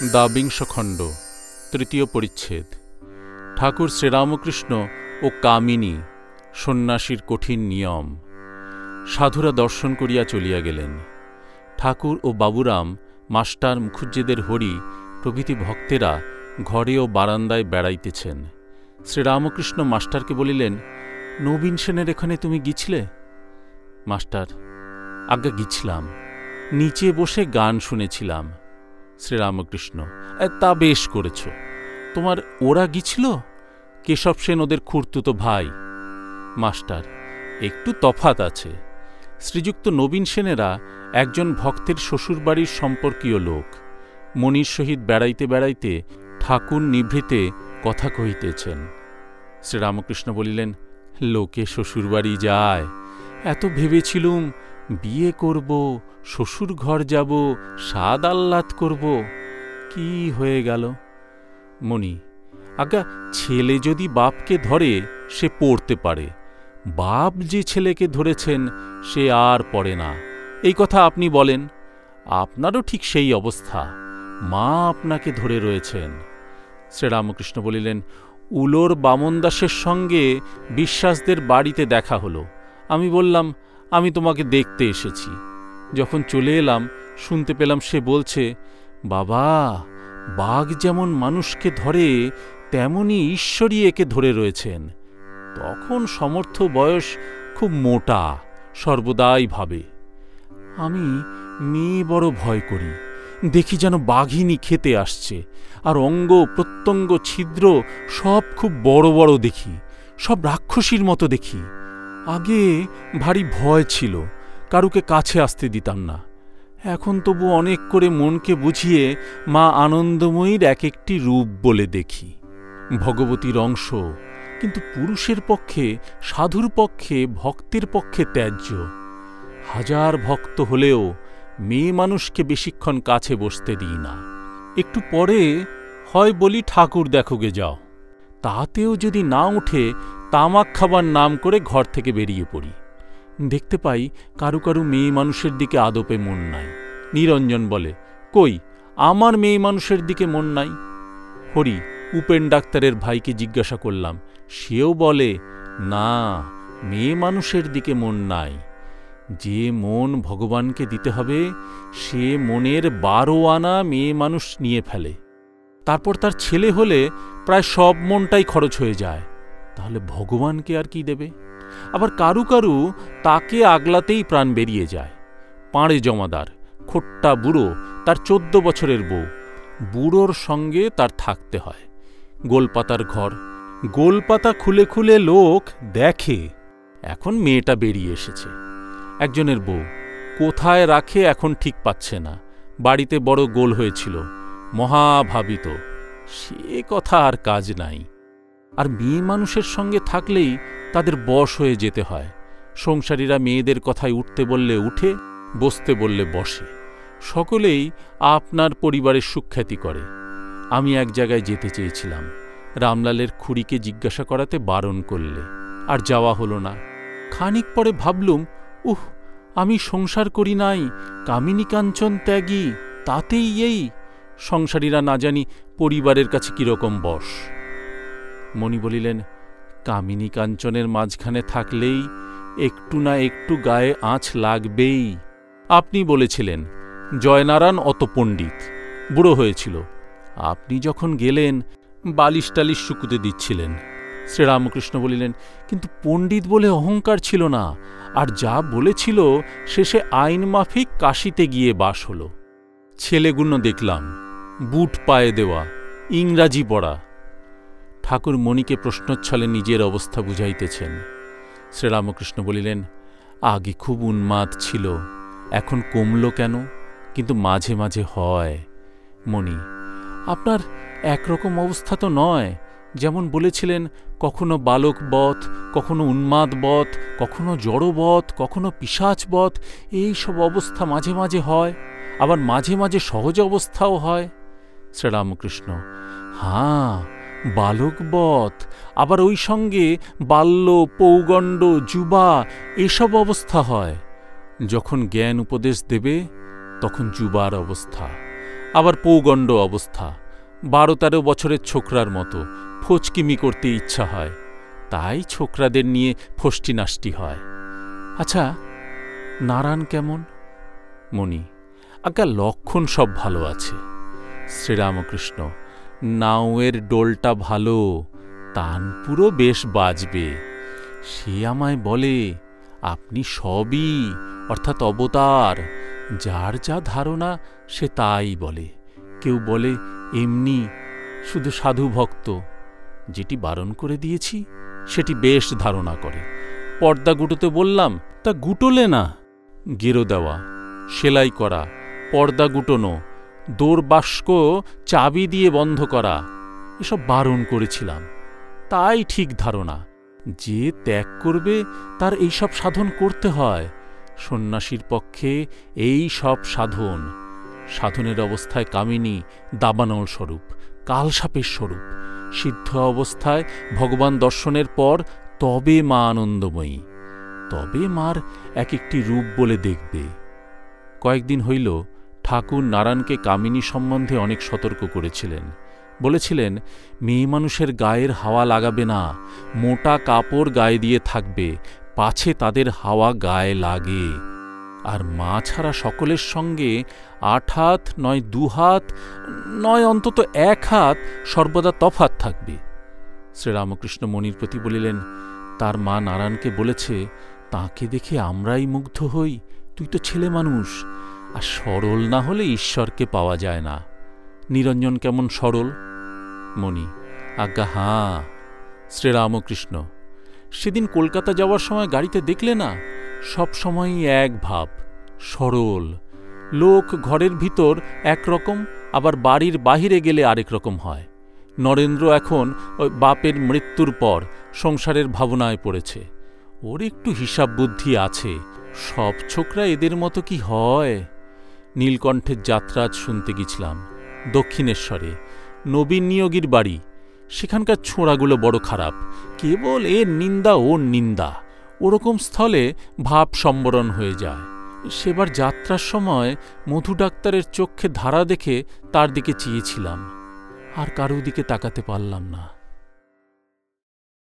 দ্বাবিংশ বিংশখণ্ড, তৃতীয় পরিচ্ছেদ। ঠাকুর শ্রীরামকৃষ্ণ ও কামিনী, সন্ন্যাসীর কঠিন নিয়ম। সাধুরা দর্শন করিয়া চলিয়া গেলেন। ঠাকুর ও বাবুরাম, মাস্টার মুখুজ্জেদের হরি, প্রভৃতি ভক্তেরা ঘরে ও বারান্দায় বেড়াইতেছেন। শ্রীরামকৃষ্ণ মাস্টারকে বলিলেন, নবীন সেনের এখানে তুমি গিছলে? মাস্টার, আজ্ঞা গিছলাম। নিচে বসে গান শুনেছিলাম। শ্রীরামকৃষ্ণ তা বেশ করেছ। তোমার ওরা গিছিল কেশব সেন ওদের খুঁড়তুতো ভাই। মাস্টার, একটু তফাত আছে। শ্রীযুক্ত নবীন সেনেরা একজন ভক্তের শ্বশুরবাড়ির সম্পর্কীয় লোক। মনির সহিত বেড়াইতে বেড়াইতে ঠাকুর নিভৃতে কথা কহিতেছেন। শ্রীরামকৃষ্ণ বলিলেন, লোকে শ্বশুরবাড়ি যায়। এত ভেবেছিলুম বিয়ে করব শ্বশুর ঘর যাব, স্বাদ আহ্লাদ করব। কি হয়ে গেল? মণি, আজ্ঞা, ছেলে যদি বাপকে ধরে, সে পড়তে পারে। বাপ যে ছেলেকে ধরেছেন, সে আর পড়ে না। এই কথা আপনি বলেন, আপনারও ঠিক সেই অবস্থা। মা আপনাকে ধরে রয়েছেন। শ্রীরামকৃষ্ণ বলিলেন, উলোর বামনদাসের সঙ্গে বিশ্বাসদের বাড়িতে দেখা হলো। আমি বললাম আমি তোমাকে দেখতে এসেছি। যখন চলে এলাম, শুনতে পেলাম সে বলছে, বাবা, বাঘ যেমন মানুষকে ধরে, তেমনি ঈশ্বরই একে ধরে রয়েছেন। তখন সমর্থ বয়স খুব মোটা, সর্বদাই ভাবে। আমি মেয়ে বড় ভয় করি। দেখি যেন বাঘিনী খেতে আসছে। আর অঙ্গ, প্রত্যঙ্গ, ছিদ্র সব খুব বড় বড় দেখি। সব রাক্ষসীর মতো দেখি। আগে ভারী ভয় ছিল, কারুকে কাছে আসতে দিতাম না। এখন তবু অনেক করে মনকে বুঝিয়ে মা আনন্দময়ীর এক একটি রূপ বলে দেখি। ভগবতীর অংশ, কিন্তু পুরুষের পক্ষে, সাধুর পক্ষে, ভক্তের পক্ষে ত্যায্য। হাজার ভক্ত হলেও মেয়ে মানুষকে বেশিক্ষণ কাছে বসতে দিই না। একটু পরে, হয় বলি ঠাকুর দেখোগে যাও। তাতেও যদি না উঠে তামাক খাবার নাম করে ঘর থেকে বেরিয়ে পড়ি। দেখতে পাই কারু কারু মেয়ে মানুষের দিকে আদপে মন নাই। নিরঞ্জন বলে, কই, আমার মেয়ে মানুষের দিকে মন নাই? হরি, উপেন ডাক্তারের ভাইকে জিজ্ঞাসা করলাম, সেও বলে, না, মেয়ে মানুষের দিকে মন নাই। যে মন ভগবানকে দিতে হবে, সে মনের বারো আনা মেয়ে মানুষ নিয়ে ফেলে। তারপর তার ছেলে হলে প্রায় সব মনটাই খরচ হয়ে যায়। তাহলে ভগবানকে আর কি দেবে? আবার কারু কারু তাকে আগলাতেই প্রাণ বেরিয়ে যায়। পাঁড়ে জমাদার, খোট্টা বুড়ো, তার চোদ্দ বছরের বউ। বুড়োর সঙ্গে তার থাকতে হয়। গোলপাতার ঘর। গোলপাতা খুলে খুলে লোক দেখে। এখন মেয়েটা বেরিয়ে এসেছে। একজনের বউ। কোথায় রাখে এখন ঠিক পাচ্ছে না। বাড়িতে বড় গোল হয়েছিল। মহাভাবিত। সে কথা আর কাজ নাই। আর মেয়ে মানুষের সঙ্গে থাকলেই তাদের বশ হয়ে যেতে হয়। সংসারীরা মেয়েদের কথায় উঠতে বললে উঠে, বসতে বললে বসে। সকলেই আপনার পরিবারের সুখ্যাতি করে। আমি এক জায়গায় যেতে চেয়েছিলাম। রামলালের খুড়িকে জিজ্ঞাসা করাতে বারণ করলে। আর যাওয়া হলো না। খানিক পরে ভাবলুম, উহ, আমি সংসার করি নাই, কামিনী কাঞ্চন ত্যাগী, তাতেই এই? সংসারীরা না জানি পরিবারের কাছে কীরকম বস মণি বলিলেন, কামিনী কাঞ্চনের মাঝখানে থাকলেই একটু না একটু গায়ে আঁচ লাগবেই। আপনি বলেছিলেন, জয়নারায়ণ অত পণ্ডিত, বুড়ো হয়েছিল। আপনি যখন গেলেন, বালিশ টালিশ শুকুতে দিচ্ছিলেন। শ্রীরামকৃষ্ণ বলিলেন, কিন্তু পণ্ডিত বলে অহংকার ছিল না, আর যা বলেছিল শেষে আইন মাফিক কাশিতে গিয়ে বাস হল। ছেলেগুলো দেখলাম, বুট পায়ে দেওয়া, ইংরাজি পড়া ঠাকুর মণিকে প্রশ্নচ্ছলে নিজের অবস্থা বুঝাইতেছেন। শ্রীরামকৃষ্ণ বলিলেন, আগে খুব উন্মাদ ছিল, এখন কমল কেন? কিন্তু মাঝে মাঝে হয়। মণি, আপনার একরকম অবস্থা তো নয়। যেমন বলেছিলেন, কখনো বালক বধ, কখনো উন্মাদ বধ, কখনো জড়বধ কখনো পিসাচবধ এই সব অবস্থা মাঝে মাঝে হয়, আবার মাঝে মাঝে সহজ অবস্থাও হয়। শ্রীরামকৃষ্ণ হাঁ বালকবধ আবার ওই সঙ্গে বাল্য, পৌগণ্ড, যুবা এসব অবস্থা হয়। যখন জ্ঞান উপদেশ দেবে, তখন যুবার অবস্থা, আবার পৌগণ্ড অবস্থা। বারো তেরো বছরের ছোকরার মতো ফচকিমি করতে ইচ্ছা হয়, তাই ছোকরাদের নিয়ে ফষ্টি নাষ্টি হয়। আচ্ছা নারায়ণ কেমন? মণি, আজ্ঞা লক্ষণ সব ভালো আছে। শ্রীরামকৃষ্ণ নাওয়ের ডোলটা ভালো, তানপুরও বেশ বাজবে। সে আমায় বলে, আপনি সবই, অর্থাৎ অবতার, যার যা ধারণা সে তাই বলে। কেউ বলে, এমনি, শুধু সাধু ভক্ত। যেটি বারণ করে দিয়েছি, সেটি বেশ ধারণা করে। পর্দা গুটোতে বললাম, তা গুটোলে না। গেরো দেওয়া, সেলাই করা, পর্দা গুটোনো দোরবাস্ক চাবি দিয়ে বন্ধ করা, এসব বারণ করেছিলাম। তাই ঠিক ধারণা, যে ত্যাগ করবে, তার এইসব সাধন করতে হয়। সন্ন্যাসীর পক্ষে এই সব সাধন, সাধনের অবস্থায় কামিনী দাবানল স্বরূপ, কালসাপের স্বরূপ, সিদ্ধ অবস্থায় ভগবান দর্শনের পর তবে মা আনন্দময়ী, তবে মার এক একটি রূপ বলে দেখবে। কয়েকদিন হইল ঠাকুর নারায়ণকে কামিনী সম্বন্ধে অনেক সতর্ক করেছিলেন। বলেছিলেন, মেয়ে মানুষের গায়ের হাওয়া লাগাবে না, মোটা কাপড় গায়ে দিয়ে থাকবে, পাছে তাদের হাওয়া গায়ে লাগে। আর মা ছাড়া সকলের সঙ্গে আট হাত, নয় দু হাত, নয় অন্তত এক হাত সর্বদা তফাত থাকবে। শ্রীরামকৃষ্ণ মণির প্রতি বলিলেন, তার মা নারায়ণকে বলেছে, তাকে দেখে আমরাই মুগ্ধ হই, তুই তো ছেলে মানুষ আর সরল না হলে ঈশ্বরকে পাওয়া যায় না। নিরঞ্জন কেমন সরল? মণি, আজ্ঞা, হাঁ। শ্রীরামকৃষ্ণ, সেদিন কলকাতা যাওয়ার সময় গাড়িতে দেখলে না, সব সময়ই এক ভাব, সরল। লোক ঘরের ভিতর একরকম, আবার বাড়ির বাহিরে গেলে আরেক রকম হয়। নরেন্দ্র এখন ওই বাপের মৃত্যুর পর সংসারের ভাবনায় পড়েছে। ওর একটু হিসাব বুদ্ধি আছে। সব ছোকরা এদের মতো কি হয়? নীলকণ্ঠের যাত্রা শুনতে গেছিলাম, দক্ষিণেশ্বরে। নবীন নিয়োগীর বাড়ি। সেখানকার ছোঁড়াগুলো বড় খারাপ। কেবল এর নিন্দা ওর নিন্দা। ওরকম স্থলে ভাব সম্বরণ হয়ে যায়। সেবার যাত্রার সময় মধু ডাক্তারের চোখে ধারা দেখে তার দিকে চেয়েছিলাম। আর কারও দিকে তাকাতে পারলাম না।